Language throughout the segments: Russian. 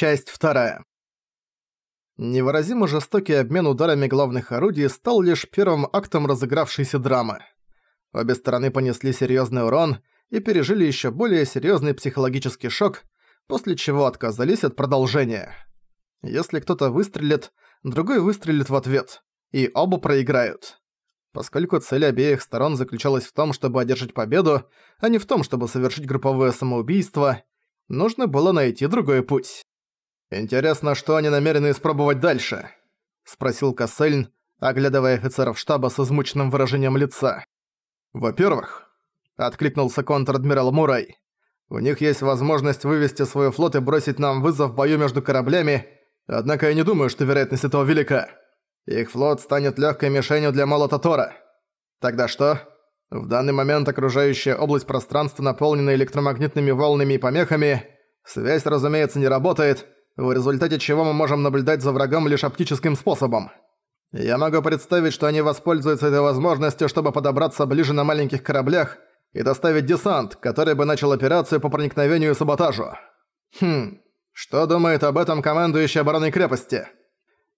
Часть вторая. Невыразимо жестокий обмен ударами главных орудий стал лишь первым актом разыгравшейся драмы. Обе стороны понесли серьезный урон и пережили еще более серьезный психологический шок, после чего отказались от продолжения. Если кто-то выстрелит, другой выстрелит в ответ, и оба проиграют. Поскольку цель обеих сторон заключалась в том, чтобы одержать победу, а не в том, чтобы совершить групповое самоубийство, нужно было найти другой путь. «Интересно, что они намерены испробовать дальше?» — спросил Кассельн, оглядывая офицеров штаба с измученным выражением лица. «Во-первых», — откликнулся контр-адмирал Мурай, «у них есть возможность вывести свой флот и бросить нам вызов в бою между кораблями, однако я не думаю, что вероятность этого велика. Их флот станет легкой мишенью для молота Тора. Тогда что? В данный момент окружающая область пространства наполнена электромагнитными волнами и помехами, связь, разумеется, не работает, в результате чего мы можем наблюдать за врагом лишь оптическим способом. Я могу представить, что они воспользуются этой возможностью, чтобы подобраться ближе на маленьких кораблях и доставить десант, который бы начал операцию по проникновению и саботажу. Хм, что думает об этом командующий обороной крепости?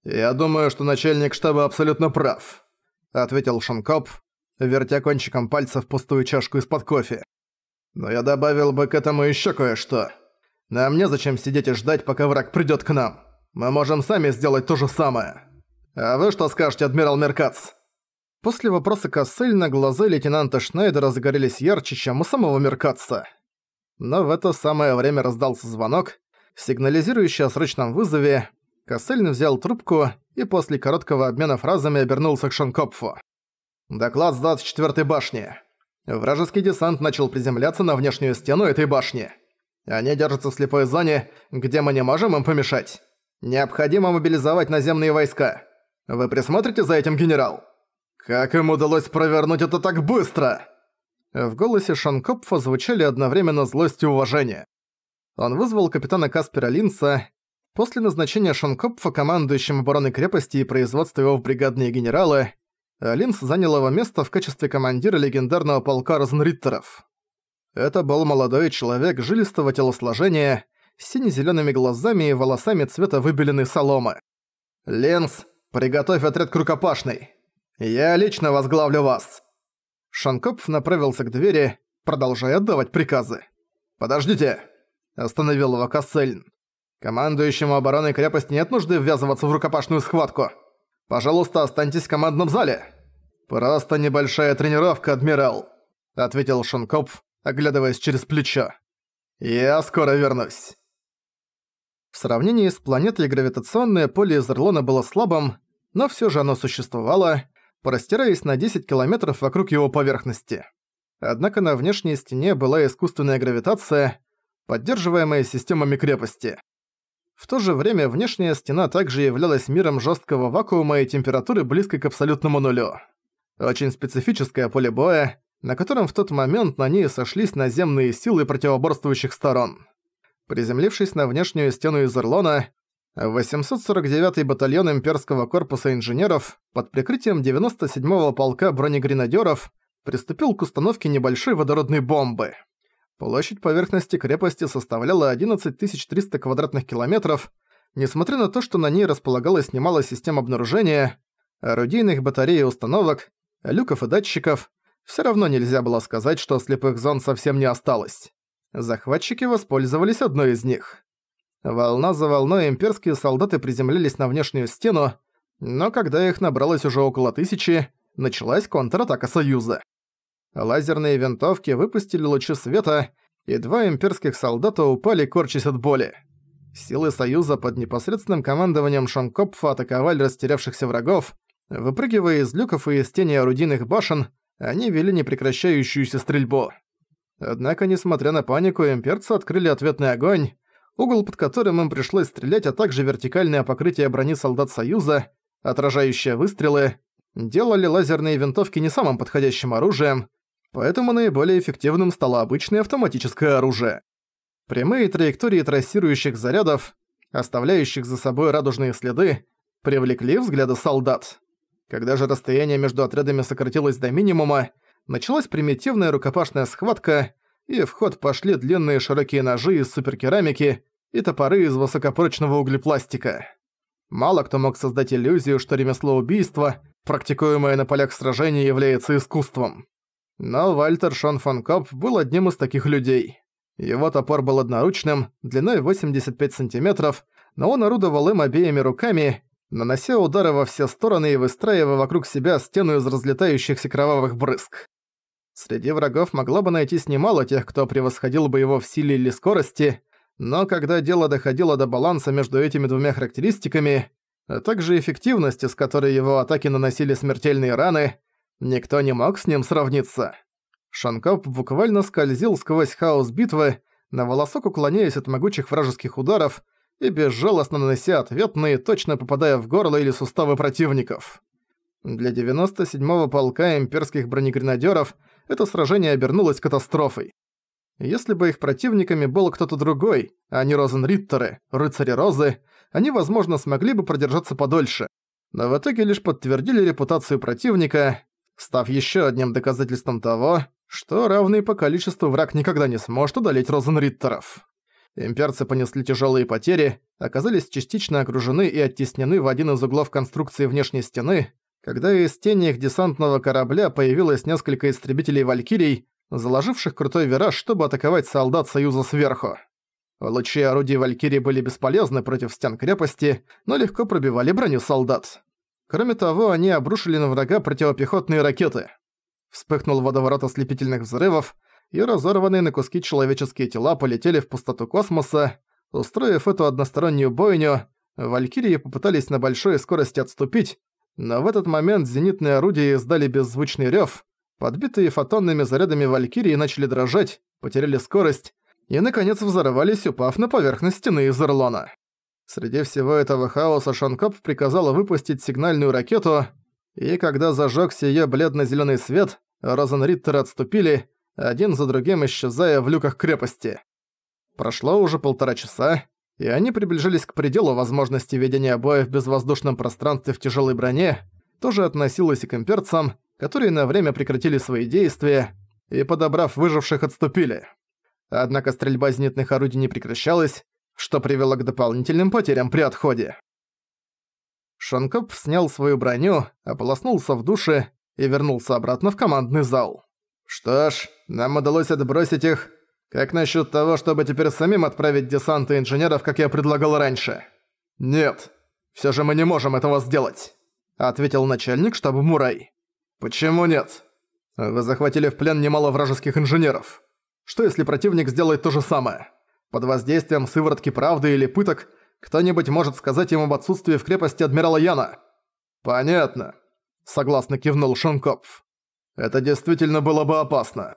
Я думаю, что начальник штаба абсолютно прав, ответил Шонкоп, вертя кончиком пальца в пустую чашку из-под кофе. Но я добавил бы к этому еще кое-что. Нам незачем сидеть и ждать, пока враг придёт к нам. Мы можем сами сделать то же самое. А вы что скажете, адмирал Меркац?» После вопроса Кассельна глаза лейтенанта Шнайдера загорелись ярче, чем у самого Меркатца. Но в это самое время раздался звонок, сигнализирующий о срочном вызове. Кассельн взял трубку и после короткого обмена фразами обернулся к Шонкопфу. «Доклад с 24-й башни. Вражеский десант начал приземляться на внешнюю стену этой башни. Они держатся в слепой зоне, где мы не можем им помешать. Необходимо мобилизовать наземные войска. Вы присмотрите за этим, генерал? Как им удалось провернуть это так быстро? В голосе Шанкопфа звучали одновременно злость и уважение. Он вызвал капитана Каспера Линца. После назначения Шанкопфа командующим обороной крепости и производства его в бригадные генералы, Линц занял его место в качестве командира легендарного полка Розенриттеров. Это был молодой человек жилистого телосложения, с сине-зелёными глазами и волосами цвета выбеленной соломы. «Ленс, приготовь отряд к. Я лично возглавлю вас». Шанкопф направился к двери, продолжая отдавать приказы. «Подождите!» – остановил его Кассельн. «Командующему обороной крепости нет нужды ввязываться в рукопашную схватку. Пожалуйста, останьтесь в командном зале». «Просто небольшая тренировка, адмирал», – ответил Шанкопф, оглядываясь через плечо. «Я скоро вернусь». В сравнении с планетой гравитационное поле из Ирлона было слабым, но всё же оно существовало, простираясь на 10 километров вокруг его поверхности. Однако на внешней стене была искусственная гравитация, поддерживаемая системами крепости. В то же время внешняя стена также являлась миром жесткого вакуума и температуры близкой к абсолютному нулю. Очень специфическое поле боя, на котором в тот момент на ней сошлись наземные силы противоборствующих сторон. Приземлившись на внешнюю стену из Ирлона, 849-й батальон имперского корпуса инженеров под прикрытием 97-го полка бронегренадеров приступил к установке небольшой водородной бомбы. Площадь поверхности крепости составляла 11 300 квадратных километров, несмотря на то, что на ней располагалась немало систем обнаружения, орудийных батарей и установок, люков и датчиков, Всё равно нельзя было сказать, что слепых зон совсем не осталось. Захватчики воспользовались одной из них. Волна за волной имперские солдаты приземлились на внешнюю стену, но когда их набралось уже около тысячи, началась контратака Союза. Лазерные винтовки выпустили лучи света, и два имперских солдата упали, корчась от боли. Силы Союза под непосредственным командованием Шонкопфа атаковали растерявшихся врагов, выпрыгивая из люков и из тени орудийных башен, они вели непрекращающуюся стрельбу. Однако, несмотря на панику, имперцы открыли ответный огонь, угол, под которым им пришлось стрелять, а также вертикальное покрытие брони солдат Союза, отражающие выстрелы, делали лазерные винтовки не самым подходящим оружием, поэтому наиболее эффективным стало обычное автоматическое оружие. Прямые траектории трассирующих зарядов, оставляющих за собой радужные следы, привлекли взгляды солдат. Когда же расстояние между отрядами сократилось до минимума, началась примитивная рукопашная схватка, и в ход пошли длинные широкие ножи из суперкерамики, и топоры из высокопрочного углепластика. Мало кто мог создать иллюзию, что ремесло убийства, практикуемое на полях сражений, является искусством. Но Вальтер Шон фон Копф был одним из таких людей. Его топор был одноручным, длиной 85 сантиметров, но он орудовал им обеими руками, нанося удары во все стороны и выстраивая вокруг себя стену из разлетающихся кровавых брызг. Среди врагов могло бы найтись немало тех, кто превосходил бы его в силе или скорости, но когда дело доходило до баланса между этими двумя характеристиками, а также эффективности, с которой его атаки наносили смертельные раны, никто не мог с ним сравниться. Шанкоп буквально скользил сквозь хаос битвы, на волосок уклоняясь от могучих вражеских ударов и безжалостно нанося ответные, точно попадая в горло или суставы противников. Для 97-го полка имперских бронегренадеров это сражение обернулось катастрофой. Если бы их противниками был кто-то другой, а не Розенриттеры, рыцари Розы, они, возможно, смогли бы продержаться подольше. Но в итоге лишь подтвердили репутацию противника, став еще одним доказательством того, что равный по количеству враг никогда не сможет удалить Розенриттеров. Имперцы понесли тяжелые потери, оказались частично окружены и оттеснены в один из углов конструкции внешней стены, когда из тени их десантного корабля появилось несколько истребителей Валькирий, заложивших крутой вираж, чтобы атаковать солдат Союза сверху. Лучи орудий Валькирии были бесполезны против стен крепости, но легко пробивали броню солдат. Кроме того, они обрушили на врага противопехотные ракеты. Вспыхнул водоворот ослепительных взрывов, и разорванные на куски человеческие тела полетели в пустоту космоса. Устроив эту одностороннюю бойню, Валькирии попытались на большой скорости отступить, но в этот момент зенитные орудия издали беззвучный рёв, Подбитые фотонными зарядами валькирии начали дрожать, потеряли скорость и, наконец, взорвались, упав на поверхность стены из Ирлона. Среди всего этого хаоса Шанкоп приказала выпустить сигнальную ракету, и когда зажёгся её бледно-зелёный свет, Розенриттеры отступили, один за другим исчезая в люках крепости. Прошло уже полтора часа, и они приближались к пределу возможности ведения боя в безвоздушном пространстве в тяжелой броне, тоже относилось и к имперцам, которые на время прекратили свои действия и, подобрав выживших, отступили. Однако стрельба зенитных орудий не прекращалась, что привело к дополнительным потерям при отходе. Шанкоп снял свою броню, ополоснулся в душе и вернулся обратно в командный зал. «Что ж, нам удалось отбросить их. Как насчет того, чтобы теперь самим отправить десанты инженеров, как я предлагал раньше?» «Нет, все же мы не можем этого сделать», — ответил начальник штаба Мурай. «Почему нет? Вы захватили в плен немало вражеских инженеров. Что если противник сделает то же самое? Под воздействием сыворотки правды или пыток кто-нибудь может сказать ему об отсутствии в крепости адмирала Яна?» «Понятно», — согласно кивнул Шонкопф. «Это действительно было бы опасно».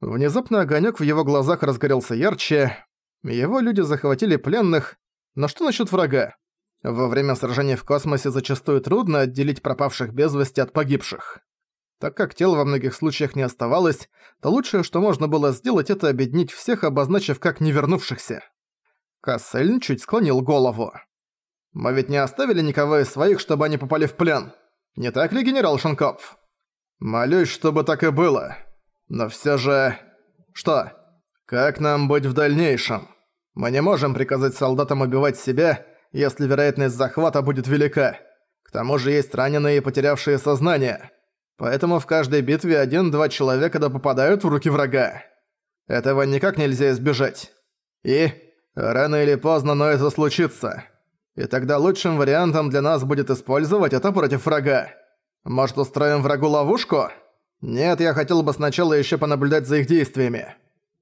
Внезапно огонёк в его глазах разгорелся ярче. Его люди захватили пленных, но что насчет врага? Во время сражений в космосе зачастую трудно отделить пропавших без вести от погибших. Так как тел во многих случаях не оставалось, то лучшее, что можно было сделать, это объединить всех, обозначив как невернувшихся. Кассельн чуть склонил голову. «Мы ведь не оставили никого из своих, чтобы они попали в плен. Не так ли, генерал Шанкопф?» «Молюсь, чтобы так и было. Но всё же... Что? Как нам быть в дальнейшем? Мы не можем приказать солдатам убивать себя, если вероятность захвата будет велика. К тому же есть раненые и потерявшие сознание». Поэтому в каждой битве один-два человека да попадают в руки врага. Этого никак нельзя избежать. И рано или поздно, но это случится. И тогда лучшим вариантом для нас будет использовать это против врага. Может, устроим врагу ловушку? Нет, я хотел бы сначала еще понаблюдать за их действиями.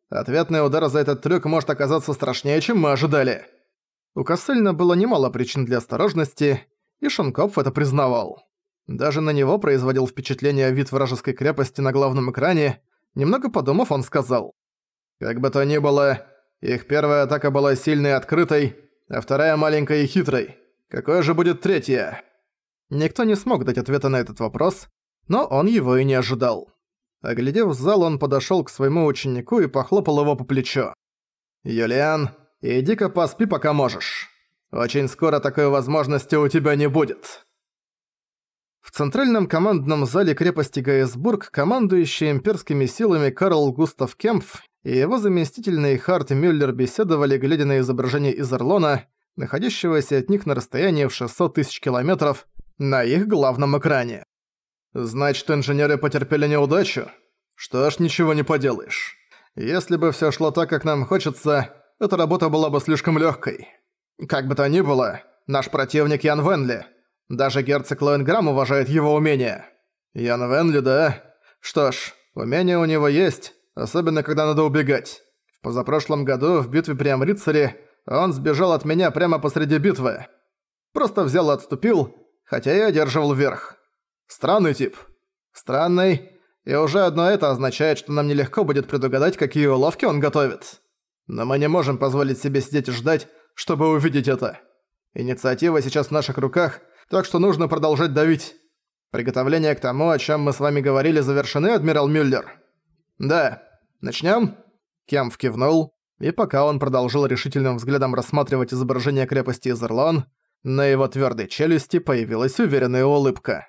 Ответный удар за этот трюк может оказаться страшнее, чем мы ожидали. У Кассельна было немало причин для осторожности, и Шонкопф это признавал. Даже на него производил впечатление вид вражеской крепости на главном экране. Немного подумав, он сказал. «Как бы то ни было, их первая атака была сильной и открытой, а вторая маленькой и хитрой. Какое же будет третья?» Никто не смог дать ответа на этот вопрос, но он его и не ожидал. Оглядев зал, он подошёл к своему ученику и похлопал его по плечу. «Юлиан, иди-ка поспи, пока можешь. Очень скоро такой возможности у тебя не будет». В центральном командном зале крепости Гайсбург командующий имперскими силами Карл Густав Кемпф и его заместитель Нейхард Мюллер беседовали, глядя на изображение из Орлона, находящегося от них на расстоянии в 600 тысяч километров, на их главном экране. Значит, инженеры потерпели неудачу? Что ж, ничего не поделаешь. Если бы всё шло так, как нам хочется, эта работа была бы слишком лёгкой. Как бы то ни было, наш противник Ян Венли. Даже герцог Лоенграм уважает его умения. Ян Венли, да? Что ж, умения у него есть, особенно когда надо убегать. В позапрошлом году в битве при Амрицаре он сбежал от меня прямо посреди битвы. Просто взял и отступил, хотя и одерживал верх. Странный тип. Странный. И уже одно это означает, что нам нелегко будет предугадать, какие уловки он готовит. Но мы не можем позволить себе сидеть и ждать, чтобы увидеть это. Инициатива сейчас в наших руках, так что нужно продолжать давить. Приготовления к тому, о чем мы с вами говорили, завершены, адмирал Мюллер? Да. Начнем? Кемф кивнул, и пока он продолжил решительным взглядом рассматривать изображение крепости Изерлон, на его твердой челюсти появилась уверенная улыбка.